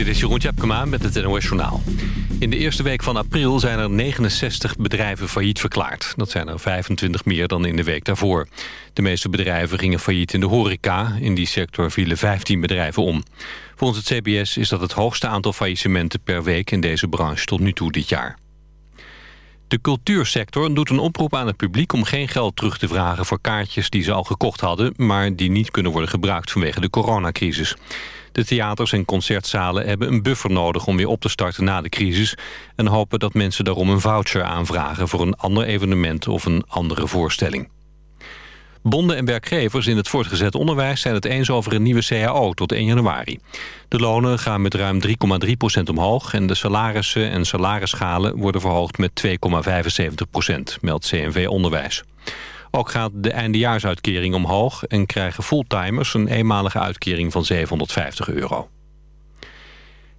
Dit is Jeroen Tjepkema met het NOS Journaal. In de eerste week van april zijn er 69 bedrijven failliet verklaard. Dat zijn er 25 meer dan in de week daarvoor. De meeste bedrijven gingen failliet in de horeca. In die sector vielen 15 bedrijven om. Volgens het CBS is dat het hoogste aantal faillissementen per week... in deze branche tot nu toe dit jaar. De cultuursector doet een oproep aan het publiek om geen geld terug te vragen voor kaartjes die ze al gekocht hadden, maar die niet kunnen worden gebruikt vanwege de coronacrisis. De theaters en concertzalen hebben een buffer nodig om weer op te starten na de crisis... en hopen dat mensen daarom een voucher aanvragen voor een ander evenement of een andere voorstelling. Bonden en werkgevers in het voortgezet onderwijs zijn het eens over een nieuwe CAO tot 1 januari. De lonen gaan met ruim 3,3% omhoog en de salarissen en salarisschalen worden verhoogd met 2,75% meldt CNV Onderwijs. Ook gaat de eindejaarsuitkering omhoog en krijgen fulltimers een eenmalige uitkering van 750 euro.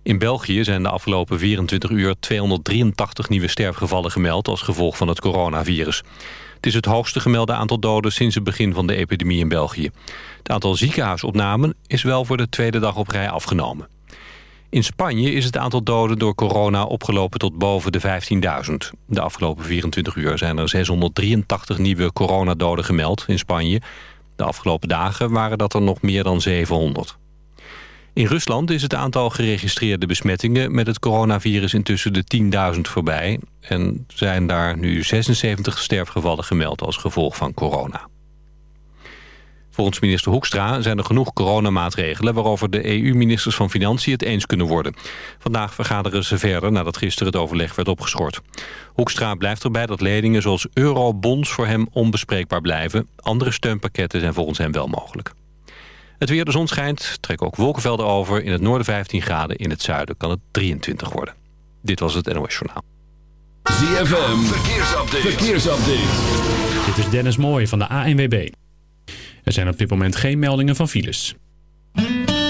In België zijn de afgelopen 24 uur 283 nieuwe sterfgevallen gemeld als gevolg van het coronavirus. Het is het hoogste gemelde aantal doden sinds het begin van de epidemie in België. Het aantal ziekenhuisopnamen is wel voor de tweede dag op rij afgenomen. In Spanje is het aantal doden door corona opgelopen tot boven de 15.000. De afgelopen 24 uur zijn er 683 nieuwe coronadoden gemeld in Spanje. De afgelopen dagen waren dat er nog meer dan 700. In Rusland is het aantal geregistreerde besmettingen met het coronavirus intussen de 10.000 voorbij. En zijn daar nu 76 sterfgevallen gemeld als gevolg van corona. Volgens minister Hoekstra zijn er genoeg coronamaatregelen... waarover de EU-ministers van Financiën het eens kunnen worden. Vandaag vergaderen ze verder nadat gisteren het overleg werd opgeschort. Hoekstra blijft erbij dat leningen zoals eurobonds voor hem onbespreekbaar blijven. Andere steunpakketten zijn volgens hem wel mogelijk. Het weer, de zon schijnt, trekken ook wolkenvelden over. In het noorden 15 graden, in het zuiden kan het 23 worden. Dit was het NOS Journaal. ZFM, verkeersupdate. verkeersupdate. Dit is Dennis Mooij van de ANWB. Er zijn op dit moment geen meldingen van files.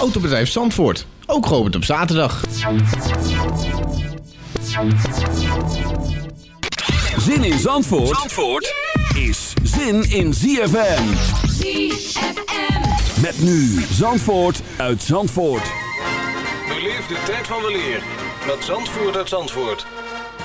Autobedrijf Zandvoort, ook geopend op zaterdag. Zin in Zandvoort, Zandvoort is zin in ZFM. ZFM. Met nu Zandvoort uit Zandvoort. Beleef de tijd van weleer met Zandvoort uit Zandvoort.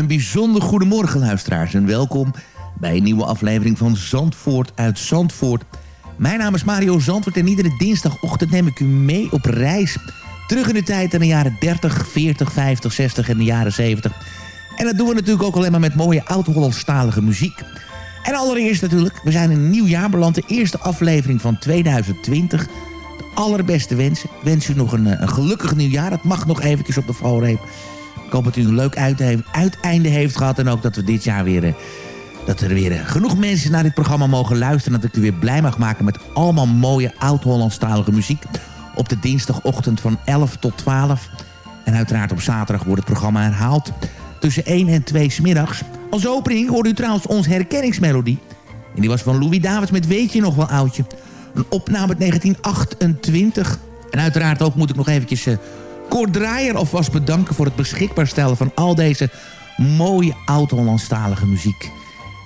Een bijzonder goedemorgen luisteraars en welkom bij een nieuwe aflevering van Zandvoort uit Zandvoort. Mijn naam is Mario Zandvoort en iedere dinsdagochtend neem ik u mee op reis. Terug in de tijd in de jaren 30, 40, 50, 60 en de jaren 70. En dat doen we natuurlijk ook alleen maar met mooie oud-Hollandstalige muziek. En allereerst natuurlijk, we zijn in een nieuw jaar beland. De eerste aflevering van 2020. De allerbeste wensen. Ik wens u nog een, eh, een gelukkig nieuwjaar. Het mag nog eventjes op de valreep. Ik hoop dat u een leuk uite- uiteinde heeft gehad. En ook dat we dit jaar weer... eh, dat er weer eh, genoeg mensen naar dit programma mogen luisteren. Dat ik u weer blij mag maken met allemaal mooie oud-Hollandstalige muziek. Op de dinsdagochtend van 11 tot 12. En uiteraard op zaterdag wordt het programma herhaald. Tussen 1 en 2 smiddags. Als opening hoorde u trouwens onze herkenningsmelodie. En die was van Louis Davids met Weet je nog wel oudje. Een opname uit 1928. En uiteraard ook moet ik nog eventjes... eh Kort Draaier alvast bedanken voor het beschikbaar stellen... van al deze mooie oud-Hollandstalige muziek.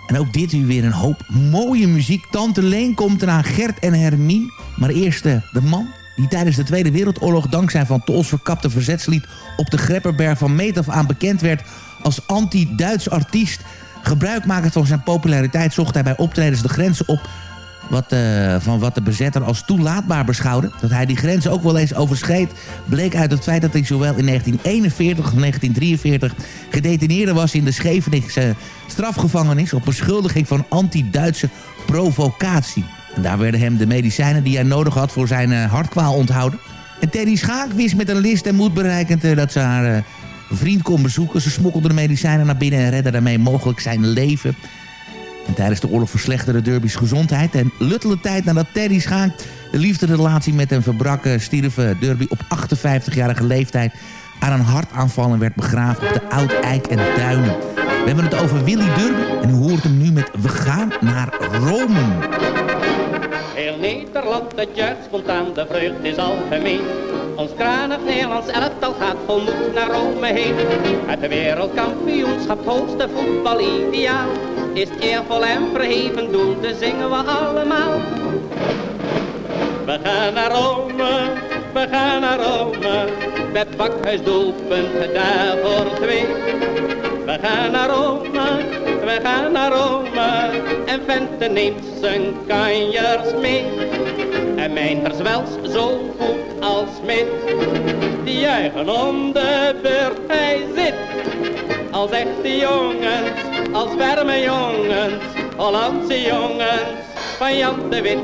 En ook dit uur weer een hoop mooie muziek. Tante Leen komt eraan, Gert en Hermien. Maar eerst eh, de man die tijdens de Tweede Wereldoorlog... dankzij Van Tols verkapte verzetslied op de Grepperberg van meet af aan bekend werd... als anti-Duits artiest. Gebruikmakend van zijn populariteit zocht hij bij optredens de grenzen op... Wat, eh, van wat de bezetter als toelaatbaar beschouwde. Dat hij die grenzen ook wel eens overschreed... bleek uit het feit dat hij zowel in 1941 als 1943... gedetineerde was in de Scheveningse strafgevangenis... op beschuldiging van anti-Duitse provocatie. En daar werden hem de medicijnen die hij nodig had voor zijn eh, hartkwaal onthouden. En Terry Schaak wist met een list en moed bereikend eh, dat ze haar vriend kon bezoeken. Ze smokkelde de medicijnen naar binnen en redde daarmee mogelijk zijn leven. En tijdens de oorlog verslechterde Derby's gezondheid. En luttele tijd nadat Terry Schaak de liefderelatie met hem verbrak... eh, stierf eh, Derby op 58-jarige leeftijd aan een hartaanval en werd begraven op de Oud-Eik en Duinen. We hebben het over Willy Durban en u hoort hem nu met We gaan naar Rome. Heel Nederland, het juist spontaan, de vreugd is algemeen. Ons kranig Nederlands elftal gaat vol moed naar Rome heen. Het wereldkampioenschap, hoogste voetbalideaal. Is eervol en verheven doel, dus zingen we allemaal. We gaan naar Rome, we gaan naar Rome. Met bakhuis doelpunt daar voor twee. We gaan naar Rome, we gaan naar Rome. En Vente neemt zijn kanjers mee. En Mijnters wels zo goed als Smit. Die juichen om de beurt hij zit. Als echte jongens, als warme jongens. Hollandse jongens van Jan de Wit.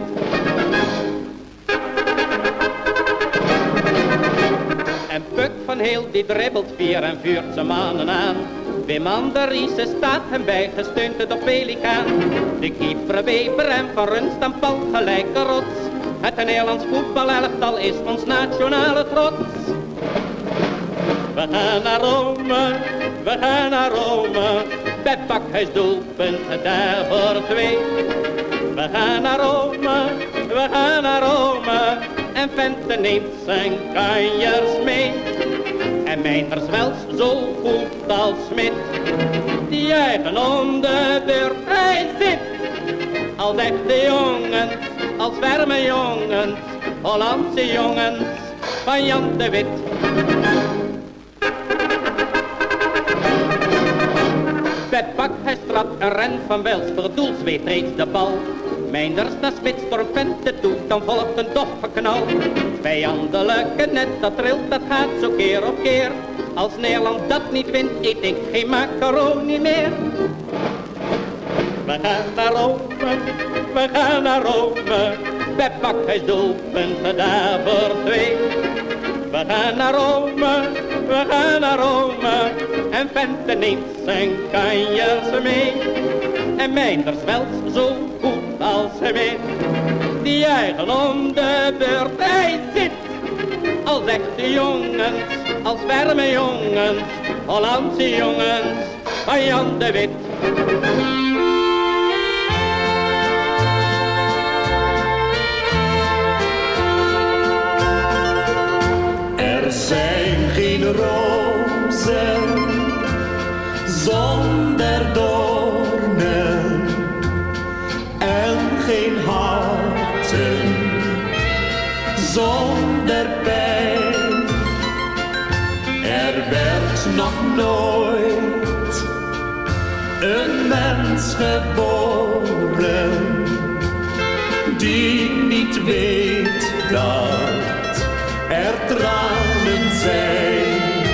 En Puk van Heel die dribbelt vier en vuurt zijn mannen aan. Wim Anderiese staat hem bij, gesteund door Pelikaan. De keeper Weber en Van aan Pal gelijke rots. Het Nederlands voetbalelftal is ons nationale trots. We gaan naar Rome, we gaan naar Rome. Bij Pakhuis doelpunt daar voor twee. We gaan naar Rome, we gaan naar Rome. En Vente neemt zijn kanjers mee. En Mijnters wels zo goed als Smit. Die juichen om de hij zit. Als echte jongens, als warme jongens. Hollandse jongens van Jan de Wit. Bij Pakhuis trap een ren van Wels, voor doel zweet reeds de bal. Mijnders naar een toe, dan volgt een doffe knal. Vijandelijke net, dat trilt, dat gaat zo keer op keer. Als Nederland dat niet wint, eet ik geen macaroni meer. We gaan naar Rome, we gaan naar Rome. Bij Pakhuis doelpunten daar voor twee. We gaan naar Rome, we gaan naar Rome. En Vente neemt zijn kanjers mee. En Mijnders wels zo goed als hij weet. Die juichen om de beurt zit. Als echte jongens, als warme jongens. Hollandse jongens van Jan de Wit. Er zijn geen rozen een mens geboren die niet weet dat er tranen zijn.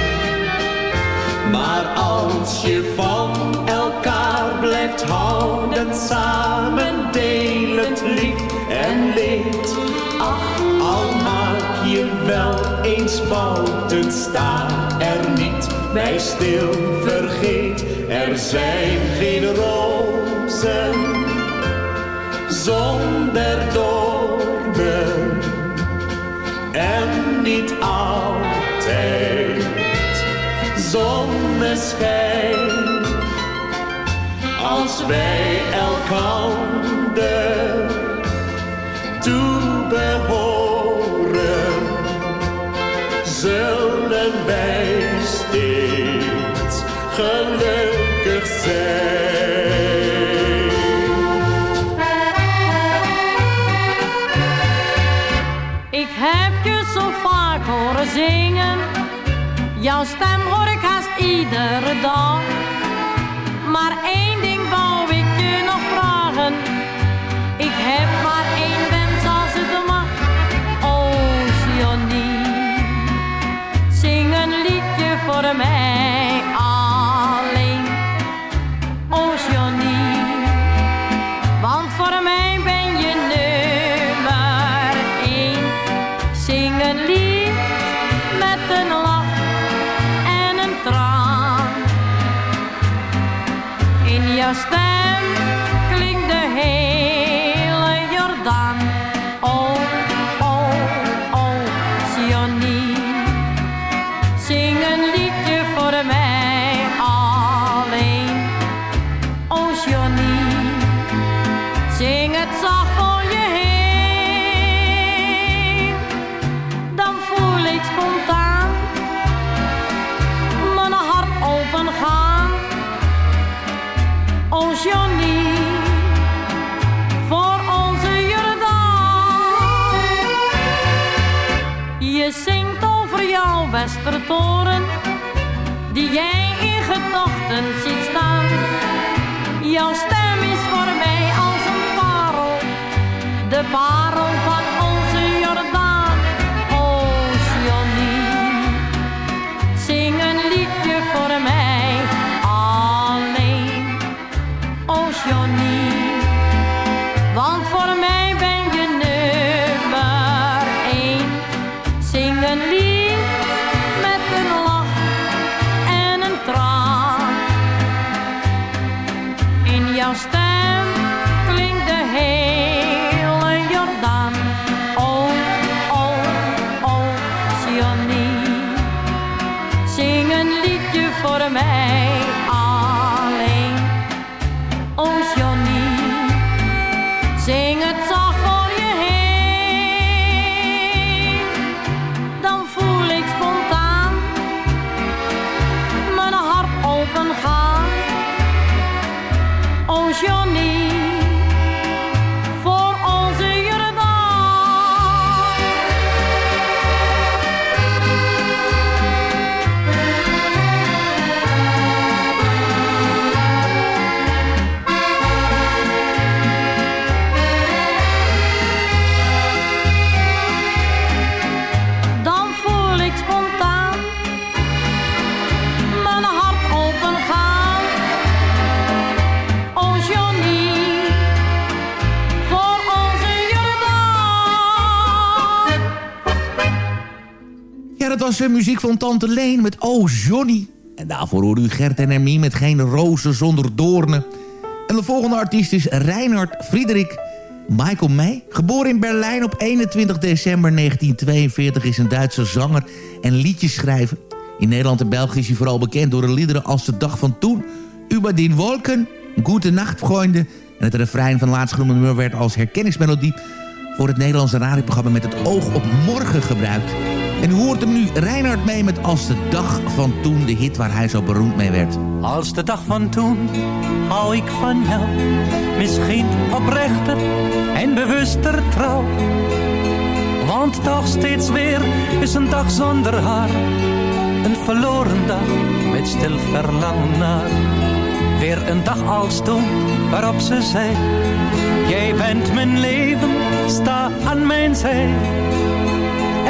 Maar als je van elkaar blijft houden, samen delend lief en leed. Ach, al maak je wel eens fouten, sta er niet bij stil. Vergeet, er zijn geen rozen zonder doornen en niet altijd zonneschijn. Als wij elkander toebehoren, zingen. Jouw stem hoor ik haast iedere dag. Westertoren, die jij in gedachten ziet staan. Jouw stem is voor mij als een parel, de parel De muziek van Tante Leen met Oh Johnny. En daarvoor hoorde u Gert en Hermie met Geen rozen zonder doornen. En de volgende artiest is Reinhard Friedrich Michael May. Geboren in Berlijn op 21 december 1942 is een Duitse zanger en liedjeschrijver. In Nederland en België is hij vooral bekend door de liederen als De Dag van Toen... Über den Wolken, Gute Nacht, Freunde... en het refrein van laatstgenoemde nummer werd als herkenningsmelodie... voor het Nederlandse radioprogramma met het oog op morgen gebruikt. En u hoort hem nu Reinhard mee met Als de Dag van Toen... de hit waar hij zo beroemd mee werd. Als de dag van toen hou ik van jou. Misschien oprechter en bewuster trouw. Want toch steeds weer is een dag zonder haar. Een verloren dag met stil verlangen naar. Weer een dag als toen waarop ze zei. Jij bent mijn leven, sta aan mijn zij.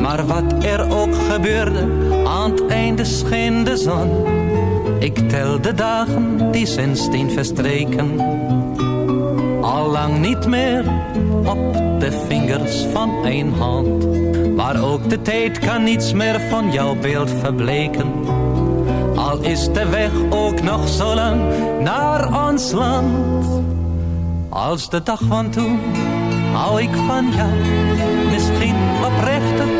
Maar wat er ook gebeurde, aan het einde scheen de zon. Ik tel de dagen die sindsdien verstreken. Allang niet meer op de vingers van één hand. Maar ook de tijd kan niets meer van jouw beeld verbleken. Al is de weg ook nog zo lang naar ons land. Als de dag van toen hou ik van jou. Misschien oprechter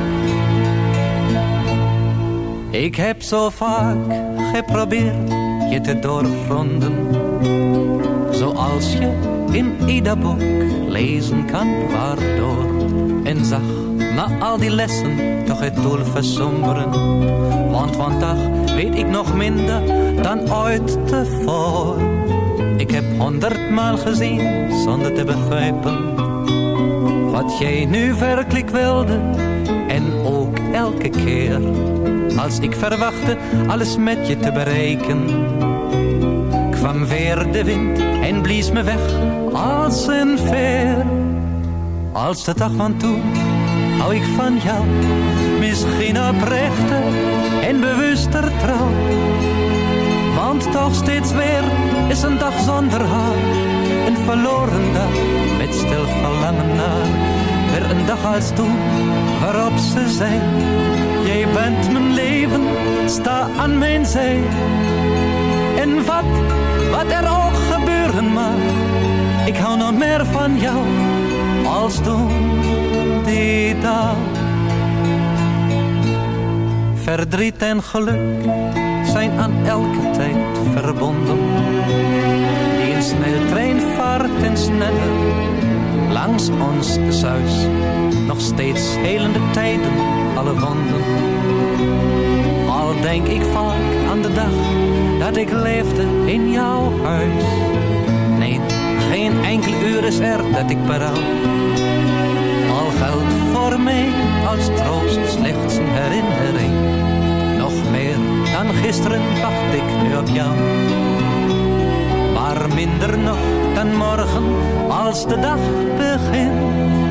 Ik heb zo vaak geprobeerd je te doorgronden. Zoals je in ieder boek lezen kan waardoor. En zag na al die lessen toch het doel versomberen. Want vandaag weet ik nog minder dan ooit tevoren. Ik heb honderdmaal gezien zonder te begrijpen. Wat jij nu werkelijk wilde elke keer als ik verwachtte alles met je te bereiken. Kwam weer de wind en blies me weg als een veer. Als de dag van toen hou ik van jou, misschien oprechter en bewuster trouw. Want toch steeds weer is een dag zonder haar. Een verloren dag met stil verlangen naar. Weer een dag als toen waarop ze zei. Jij bent mijn leven, sta aan mijn zij. En wat, wat er ook gebeuren mag. Ik hou nog meer van jou als toen die dag. Verdriet en geluk zijn aan elke tijd verbonden. Die een sneltrein vaart en sneller langs ons zuis. Nog steeds helende tijden, alle wonden. Al denk ik vaak aan de dag dat ik leefde in jouw huis. Nee, geen enkel uur is er dat ik berouw. Al geldt voor mij als troost slechts een herinnering. Nog meer dan gisteren wacht ik nu op jou. Maar minder nog dan morgen als de dag begint.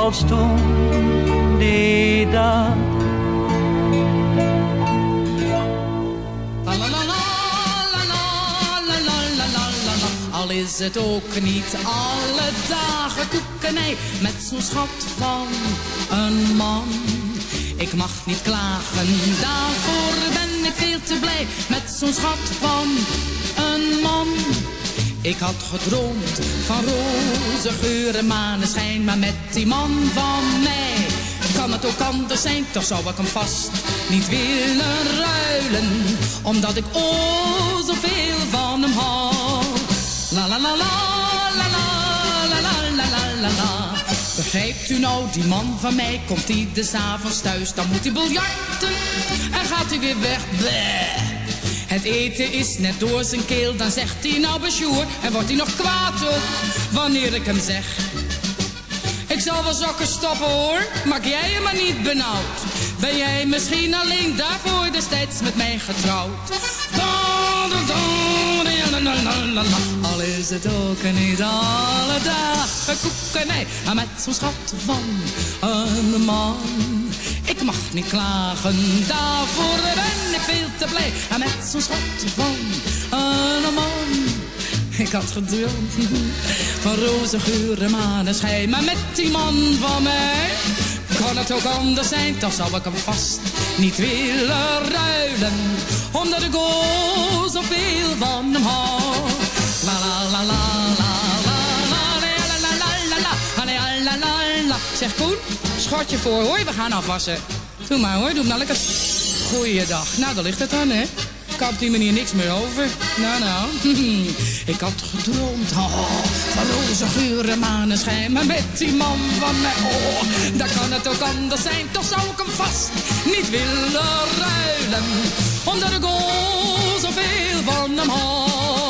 als toen die dag. Al is het ook niet alle dagen koekenij met zo'n schat van een man. Ik mag niet klagen, daarvoor ben ik veel te blij met zo'n schat van een man. Ik had gedroomd van roze geuren, maneschijn, maar met die man van mij kan het ook anders zijn, toch zou ik hem vast niet willen ruilen, omdat ik oh zoveel van hem hou. La la la la la la la la la la la. Begrijpt u nou, die man van mij komt hij des avonds thuis, dan moet hij biljarten en gaat hij weer weg. Bleh. Het eten is net door zijn keel, dan zegt hij nou besjoer en wordt hij nog kwaad ook wanneer ik hem zeg. Ik zal wel sokken stoppen hoor, maak jij je maar niet benauwd. Ben jij misschien alleen daarvoor destijds met mij getrouwd? Al is het ook niet alle dagen koekenij, maar met zo'n schat van een man. Ik mag niet klagen, daarvoor ben ik veel te blij. En met zo'n schat van een man. Ik had gedroomd van roze geur en maneschijn. Maar met die man van mij kan het ook anders zijn. Toch zou ik hem vast niet willen ruilen. Omdat ik oh zoveel van hem hou. La la la la la la la la la la la la la la la la Zeg Koen, schot je voor hoor, we gaan afwassen. Doe maar hoor, doe hem nou lekker. Goeiedag. Nou, daar ligt het dan hè. Ik had op die manier niks meer over. Nou, nou. Ik had gedroomd oh, van roze geuren, maneschijn. Maar met die man van mij, oh, daar kan het ook anders zijn. Toch zou ik hem vast niet willen ruilen. Omdat ik oh, zoveel van hem hou.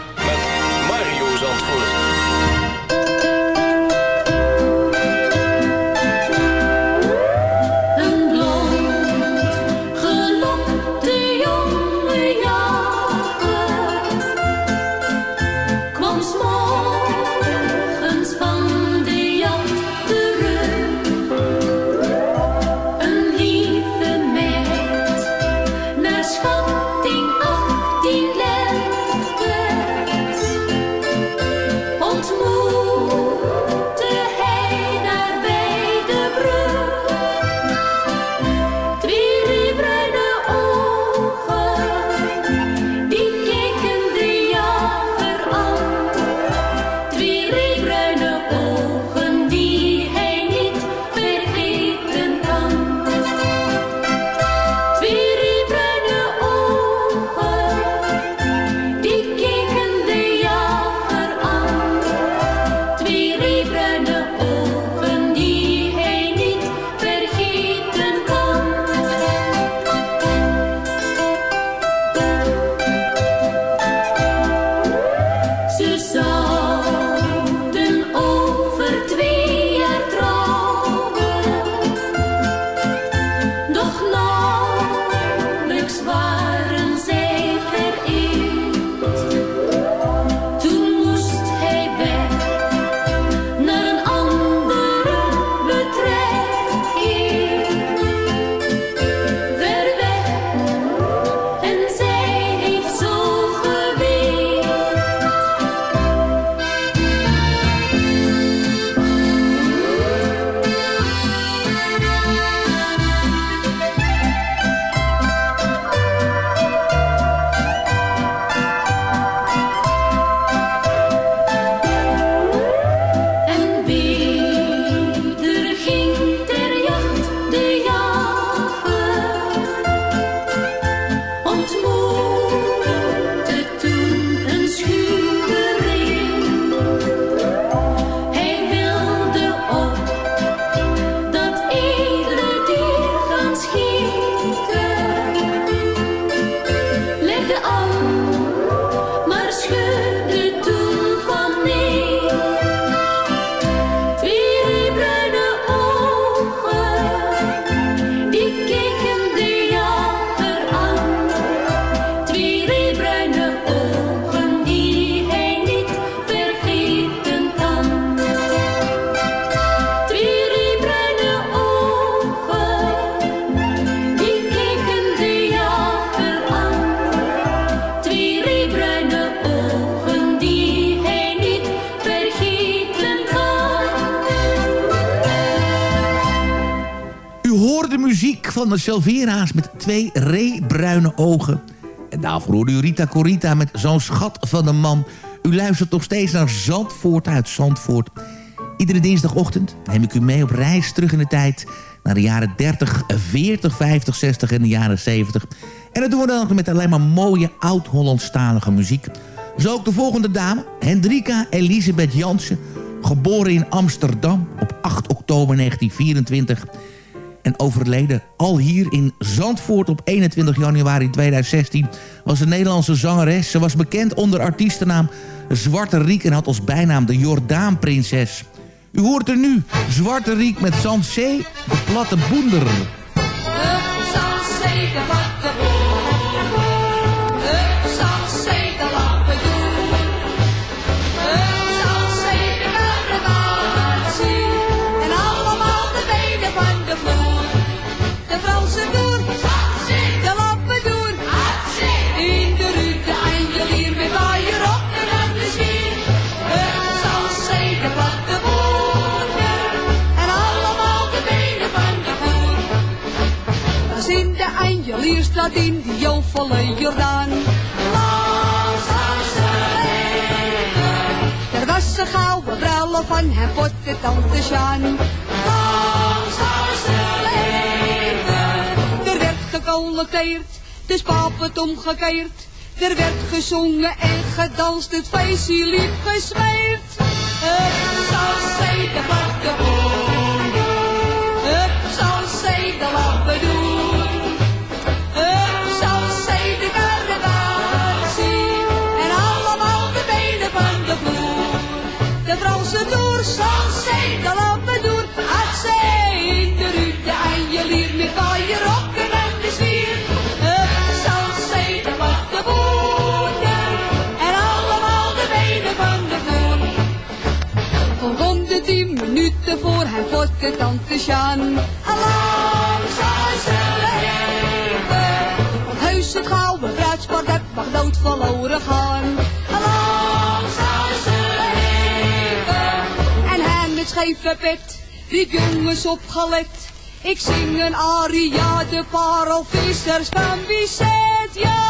Zandvoort. Van de Silvera's met twee reebruine ogen. En daarvoor hoorde u Rita Corita met zo'n schat van een man. U luistert nog steeds naar Zandvoort uit Zandvoort. Iedere dinsdagochtend neem ik u mee op reis terug in de tijd... naar de jaren 30, 40, 50, 60 en de jaren 70. En dat doen we dan met alleen maar mooie oud-Hollandstalige muziek. Zo ook de volgende dame, Hendrika Elisabeth Jansen... geboren in Amsterdam op 8 oktober 1924... en overleden al hier in Zandvoort op 21 januari 2016... was een Nederlandse zangeres. Ze was bekend onder artiestennaam Zwarte Riek... en had als bijnaam de Jordaanprinses... U hoort er nu Zwarte Riek met Zandzee, de platte boender. Het zal zeker wat te Staat in die jovolle Jordaan. Er was een gouden bruiloft van hem pot de tante Sjaan. Er werd gecollecteerd, dus pap omgekeerd. Er werd gezongen en gedanst, het feestje liep gesmeerd. Het zal zal zeker lappen doen. Uit zee in de rute en je lier met je rokken en de zwier. Het zal zeker wat de boeren. En allemaal de benen van de vloer. Rond de tien minuten voor hem wordt de tante Sjaan. Lang zal ze leven. Want heus het gouden bruidsport heb mag dood verloren gaan. Hem met scheve pet, riep jongens opgelet. Ik zing een aria, de parelvissers van Bizet. Ja,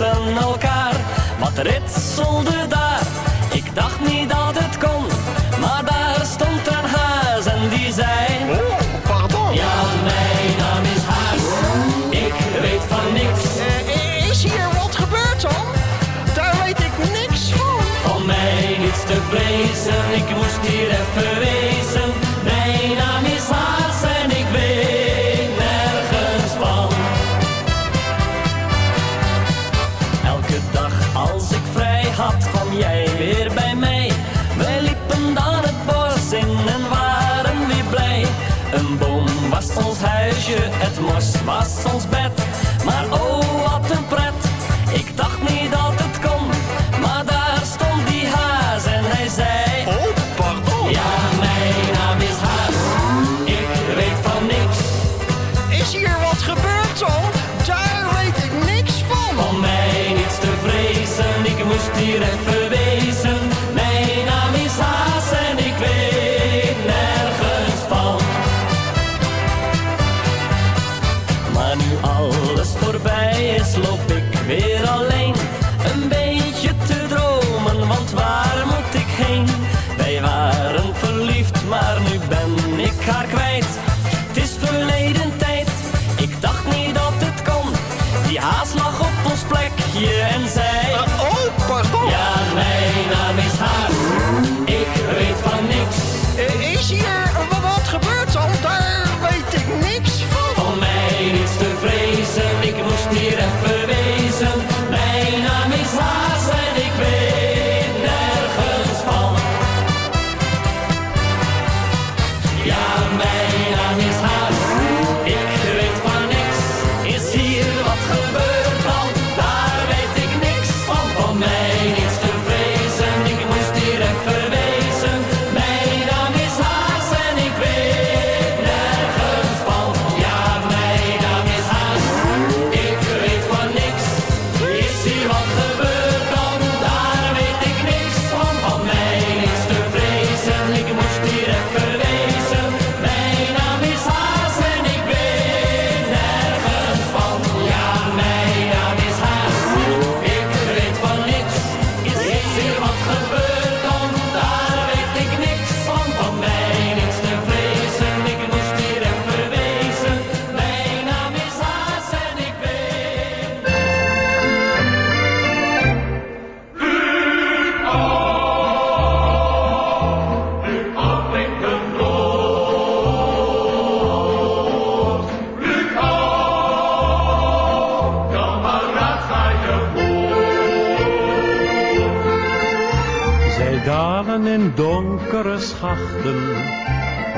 we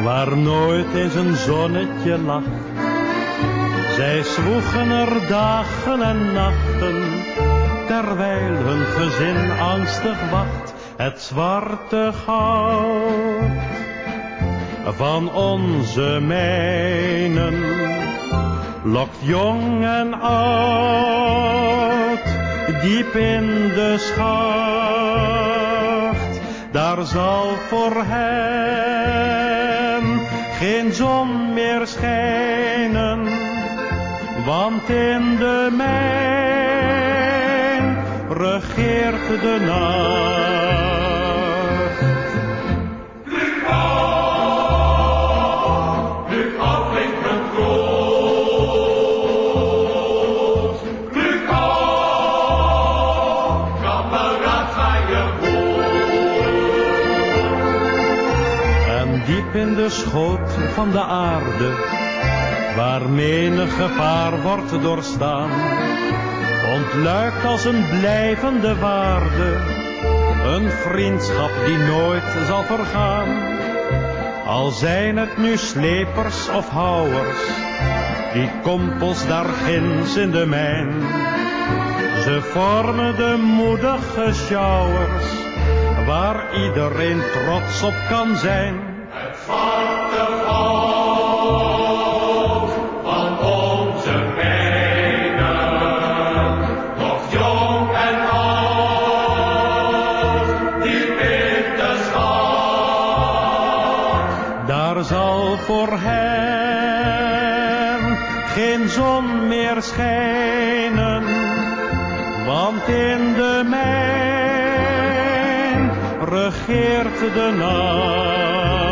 waar nooit eens een zonnetje lacht. Zij zwoegen er dagen en nachten, terwijl hun gezin angstig wacht. Het zwarte goud van onze mijnen lokt jong en oud diep in de schacht. Daar zal voor hem geen zon meer schijnen, want in de mijn regeert de nacht. De schoot van de aarde, waar menig gevaar wordt doorstaan, ontluikt als een blijvende waarde, een vriendschap die nooit zal vergaan. Al zijn het nu slepers of houwers, die kompels daar ginds in de mijn. Ze vormen de moedige sjouwers, waar iedereen trots op kan zijn. Zon meer schijnen, want in de mijn regeert de nacht.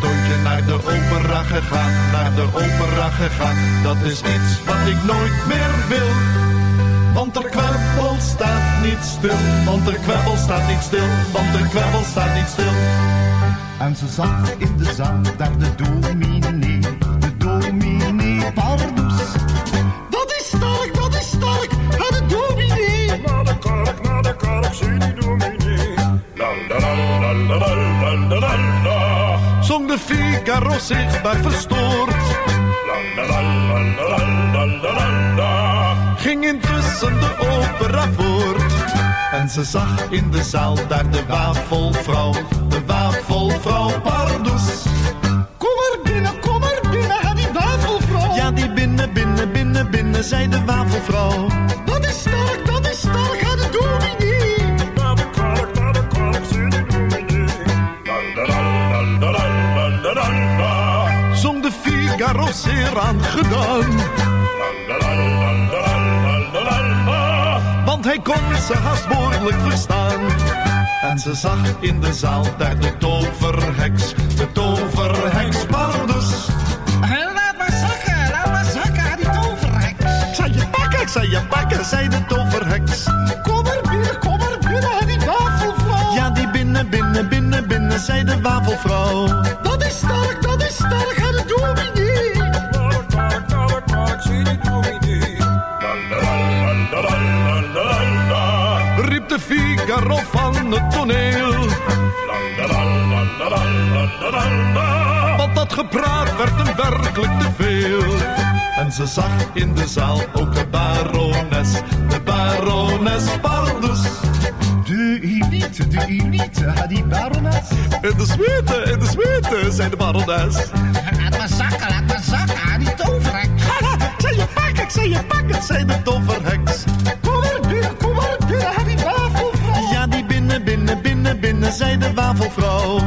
Katoentje naar de opera gegaan, naar de opera gegaan. Dat is iets wat ik nooit meer wil. Want de kwebbel staat niet stil, want de kwebbel staat niet stil, want de kwebbel staat niet stil. En ze zag in de zaal daar de dominee, de dominee Pardus. De Figaro zichtbaar verstoord. Ging intussen de opera voort. En ze zag in de zaal daar de wafelvrouw, de wafelvrouw Pardus. Kom er binnen, kom er binnen, hè, die wafelvrouw. Ja, die binnen, binnen, binnen, binnen, zei de wafelvrouw. Dat is sterk, Zeer la la la. Want hij kon ze haast verstaan. En ze zag in de zaal daar de toverheks, de toverheks Pardus. Laat maar zakken, laat maar zakken, die toverhek. Ik zei je pakken, ik zei je je pakken, zei de toverheks. Kom er binnen, kom er binnen, die wafelvrouw. Ja, die binnen, binnen, binnen, binnen, zei de wafelvrouw. Want dat gepraat werd hem werkelijk te veel. En ze zag in de zaal ook de barones, de barones Pardus. De elite, de elite, ha, die barones. In de zwete, in de zwete, zei de barones. Laat maar zakken, laat maar zakken, die toverheks. Zei je pakken, ik zei je pakken, zei de toverheks. Kom maar binnen, kom maar binnen, ha, die wafelvrouw. Ja, die binnen, binnen, binnen, binnen, zei de wafelvrouw.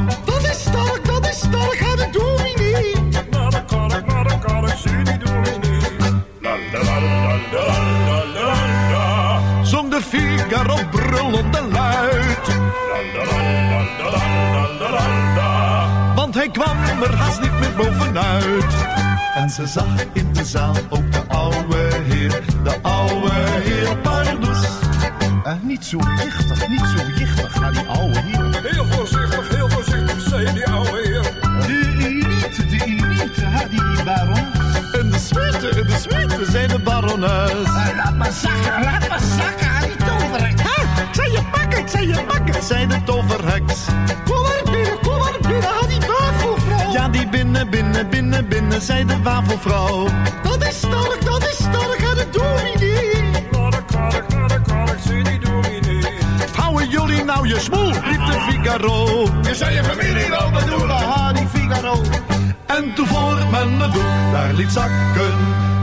En ze zag in de zaal ook de oude heer, de oude heer Pardus. Eh, niet zo jichtig, niet zo jichtig, ga die oude heer. Heel voorzichtig, heel voorzichtig, zei die oude heer. De elite, de elite, ha, die baron. In de suite, in de suite, zei de barones. laat maar zakken, laat maar zakken, ha, die toverheks. Ik zei je pakken, ik zei je pakken, zei de toverheks. Kom maar binnen, binnen, binnen, binnen, zei de wafelvrouw. Dat is sterk, dat is sterk, de. Nou, dat nou, zie die dominee. Houden jullie nou je smoel, riep de Figaro. Je zou je familie wel bedoelen, ha, die Figaro. En toen voor men het doek daar liet zakken,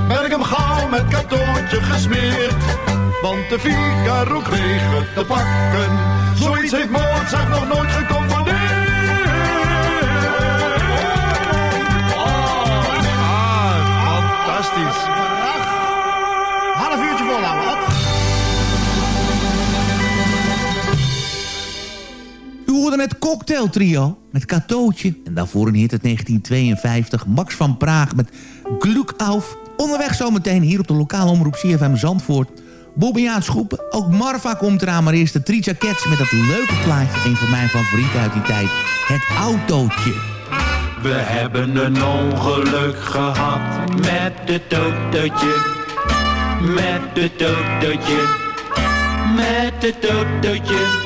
werd ik hem gauw met cadeautje gesmeerd. Want de Figaro kreeg het te pakken. Zoiets heeft Mozart nog nooit gecomponeerd. Het Cocktail Trio met Katootje. En daarvoor een hit uit 1952. Max van Praag met Glück auf. Onderweg zometeen hier op de lokale omroep CFM Zandvoort. Bobbejaans Schoepen. Ook Marva komt eraan, maar eerst de Tricia Cats met dat leuke plaatje. Een van mijn favorieten uit die tijd. Het autootje. We hebben een ongeluk gehad met het autootje. Met het autootje. Met het autootje.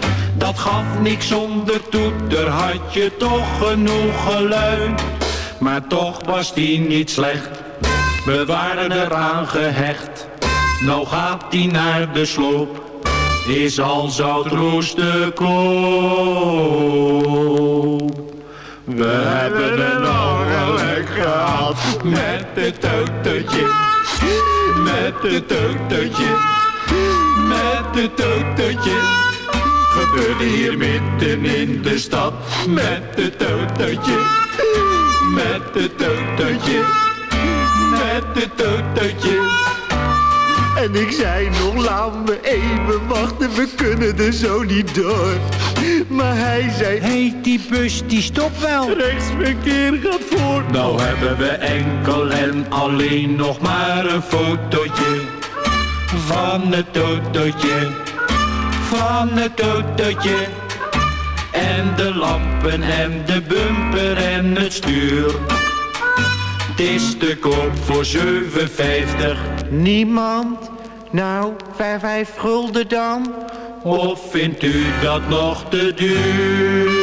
Dat gaf niks zonder toeter, had je toch genoeg geluid. Maar toch was die niet slecht, we waren eraan gehecht. Nou gaat die naar de sloop, is al zout roest de koop. We hebben een ongeluk gehad met het autootje, met het autootje, met het autootje. Gebeurde hier midden in de stad met het autootje, met het autootje, met het autootje. En ik zei nog, laat me even wachten, we kunnen er zo niet door. Maar hij zei... Hé, hey, die bus die stopt wel. Rechtsverkeer gaat voor. Nou hebben we enkel en alleen nog maar een fotootje. Van het autootje. Van het autootje. En de lampen en de bumper en het stuur. Het is te koop voor 7,50. Niemand? Nou, 5, 5 gulden dan? Of vindt u dat nog te duur?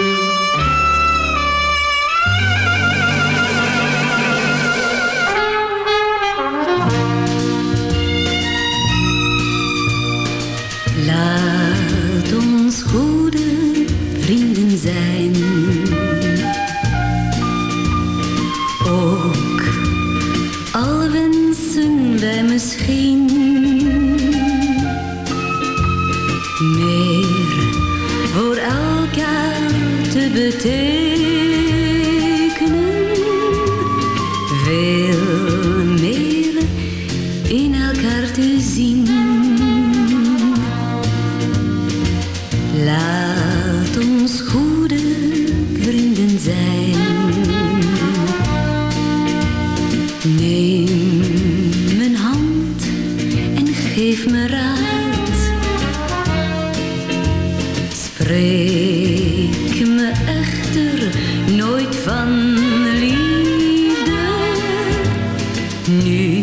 Te Nu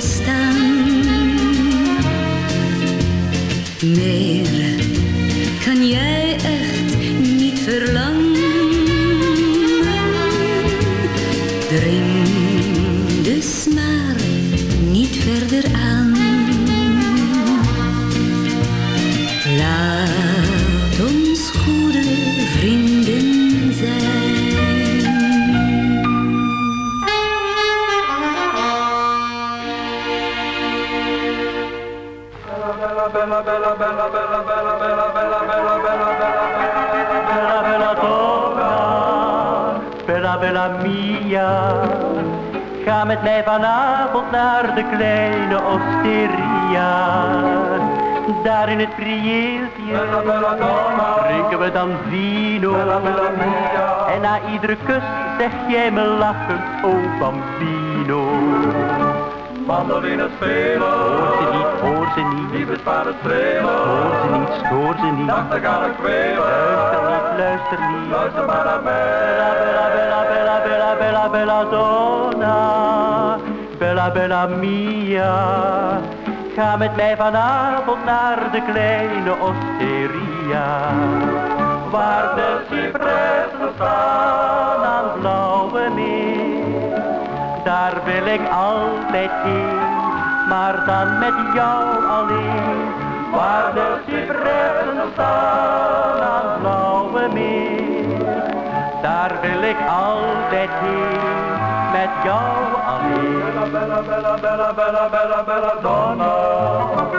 dit niet naar de kleine osteria. Daar in het prieeltje drinken we dan vino. En na iedere kus zeg jij me lachend, oh bambino. Mandoline spelen. Hoor ze niet, hoor ze niet. Lieve sparen spelen. Hoor ze niet, stoor ze niet. Kwelen. Luister niet, luister niet. Luister maar naar mij. Bella, bella, bella, bella, bella, bella donna. Bella, mia. Ga met mij vanavond naar de kleine osteria. waar de cypressen staan aan blauwe meer. Daar wil ik altijd heen, maar dan met jou alleen. Waar de cypressen staan aan blauwe meer. Daar wil ik altijd heen, met jou alleen. Bella, bella, bella, bella, bella, bella, donna. Bella,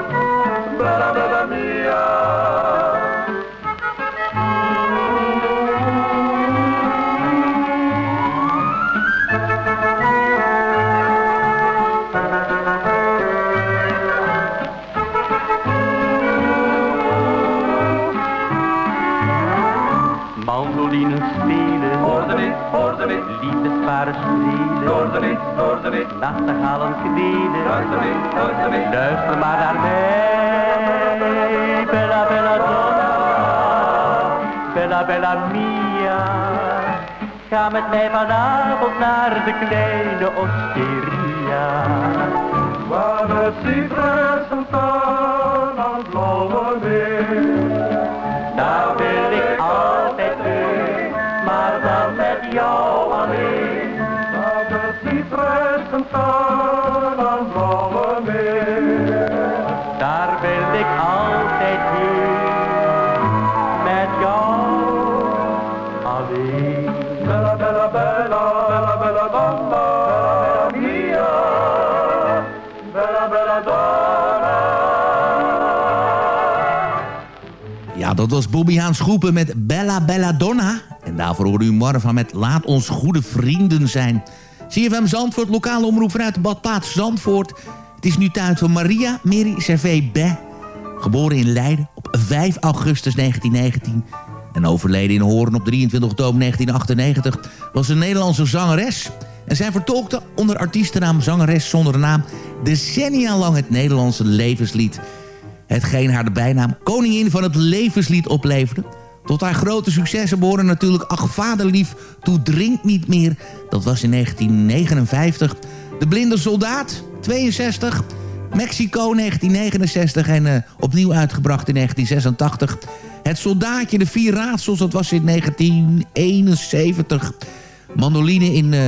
hoorde niet, luister maar naar mij, bella bella donna, bella bella mia, ga met mij vanavond naar de kleine osteria, waar de aan het blauwe. Dat was Bobby Haan Schoepen met Bella Bella Donna. En daarvoor hoorde u Marva met Laat ons goede vrienden zijn. CFM Zandvoort, lokale omroep vanuit de badplaats Zandvoort. Het is nu tijd voor Maria Mary Servé Be. Geboren in Leiden op 5 augustus 1919 en overleden in Hoorn op 23 oktober 1998... was een Nederlandse zangeres. En zij vertolkte onder artiestennaam Zangeres zonder naam... decennia lang het Nederlandse levenslied... Hetgeen haar de bijnaam Koningin van het Levenslied opleverde. Tot haar grote successen behoren natuurlijk Ach Vaderlief, Toe Drink Niet Meer. Dat was in 1959. De Blinde Soldaat, 62. Mexico, 1969. En uh, opnieuw uitgebracht in 1986. Het Soldaatje, de Vier Raadsels, dat was in 1971. Mandoline in uh,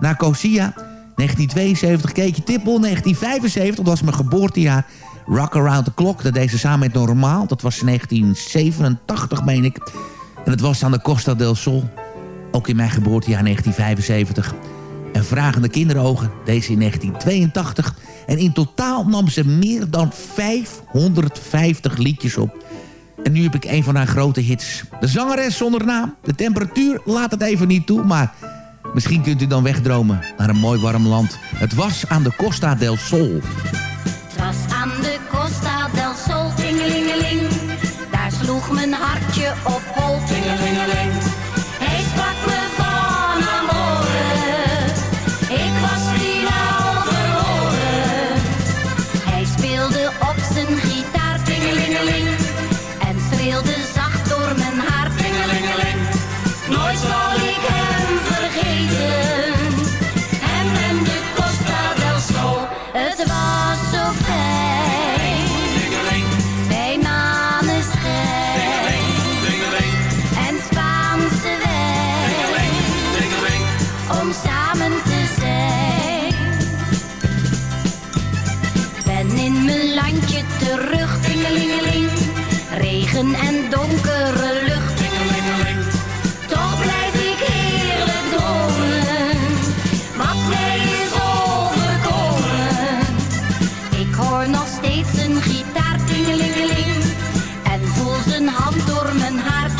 Nicosia, 1972. Keetje Tippel, 1975. Dat was mijn geboortejaar. Rock Around the Clock. Dat deed ze samen met Normaal. Dat was in 1987, meen ik. En het was aan de Costa del Sol. Ook in mijn geboortejaar 1975. En Vragende Kinderogen. Deze in 1982. En in totaal nam ze meer dan 550 liedjes op. En nu heb ik een van haar grote hits. De zangeres zonder naam. De temperatuur laat het even niet toe, maar... Misschien kunt u dan wegdromen naar een mooi warm land. Het was aan de Costa del Sol. Was aan de Costa del Sol, tingelingeling. Daar sloeg mijn hartje op hol. Zijn hand door mijn haar,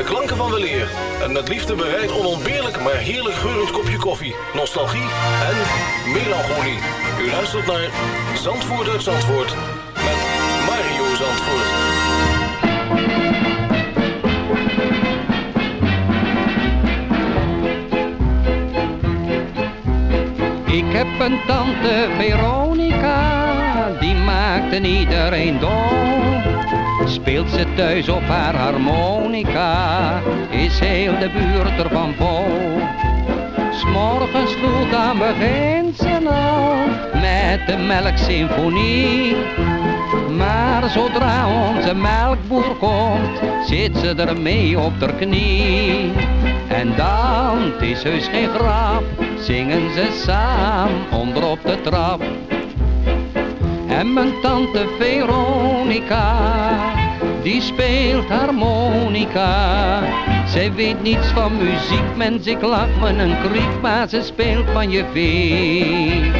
De klanken van weleer en met liefde bereid onontbeerlijk maar heerlijk geurend kopje koffie, nostalgie en melancholie. U luistert naar Zandvoort uit Zandvoort met Mario Zandvoort. Ik heb een tante Veronica, die maakt en iedereen dol. Speelt ze thuis op haar harmonica, is heel de buurt ervan vol. S'morgens vroeg dan begint ze al met de melksymfonie. Maar zodra onze melkboer komt, zit ze ermee op haar knie. En dan, het is heus geen grap, zingen ze samen onder op de trap. En mijn tante Veronica, die speelt harmonica. Zij weet niets van muziek, mens, ik lach me een kriek, maar ze speelt van je vee.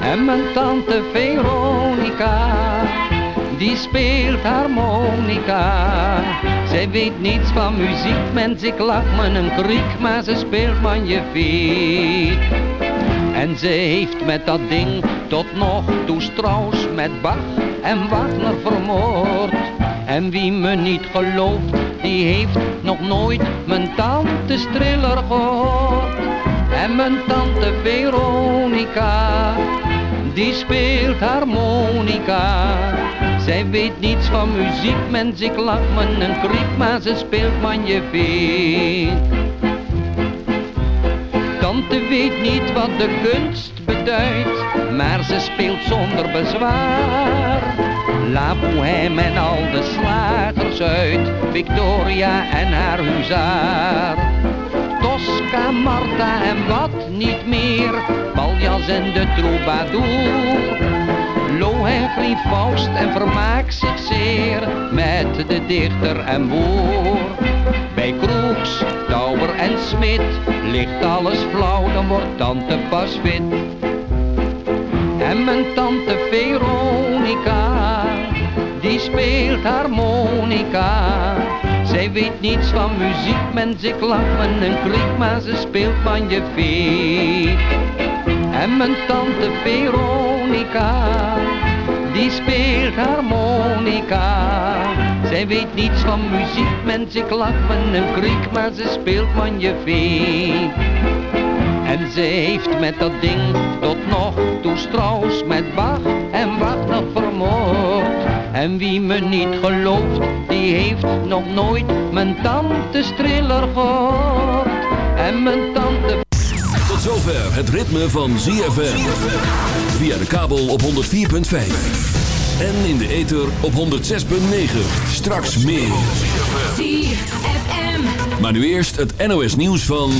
En mijn tante Veronica, die speelt harmonica. Zij weet niets van muziek, mens, ik lach me een kriek, maar ze speelt van je vee. En ze heeft met dat ding tot nog toe Strauss met Bach en Wagner. En wie me niet gelooft, die heeft nog nooit mijn tante Striller gehoord. En mijn tante Veronica, die speelt harmonica. Zij weet niets van muziek, mens, ik lach me een kriek, maar ze speelt manjeveen. Tante weet niet wat de kunst beduidt, maar ze speelt zonder bezwaar. La Bohème en al de slagers uit, Victoria en haar huzaar. Tosca, Marta en wat niet meer, Paljas en de troubadour. Lohengrin, Faust en vermaakt zich zeer, met de dichter en boer. Bij Kroeks, Tauber en Smit, ligt alles flauw, dan wordt tante pas wit. En mijn tante Veronica, die speelt harmonica. Zij weet niets van muziek, mens, ik lach me een kriek, maar ze speelt van je vee. En mijn tante Veronica, die speelt harmonica. Zij weet niets van muziek, mens, ik lach me een kriek, maar ze speelt van je vee. En ze heeft met dat ding tot nog toe Strauss met Bach en Wagner vermoord. En wie me niet gelooft, die heeft nog nooit mijn tante Striller gehoord. En mijn tante... Tot zover het ritme van ZFM. Via de kabel op 104.5. En in de ether op 106.9. Straks meer. ZFM. Maar nu eerst het NOS nieuws van...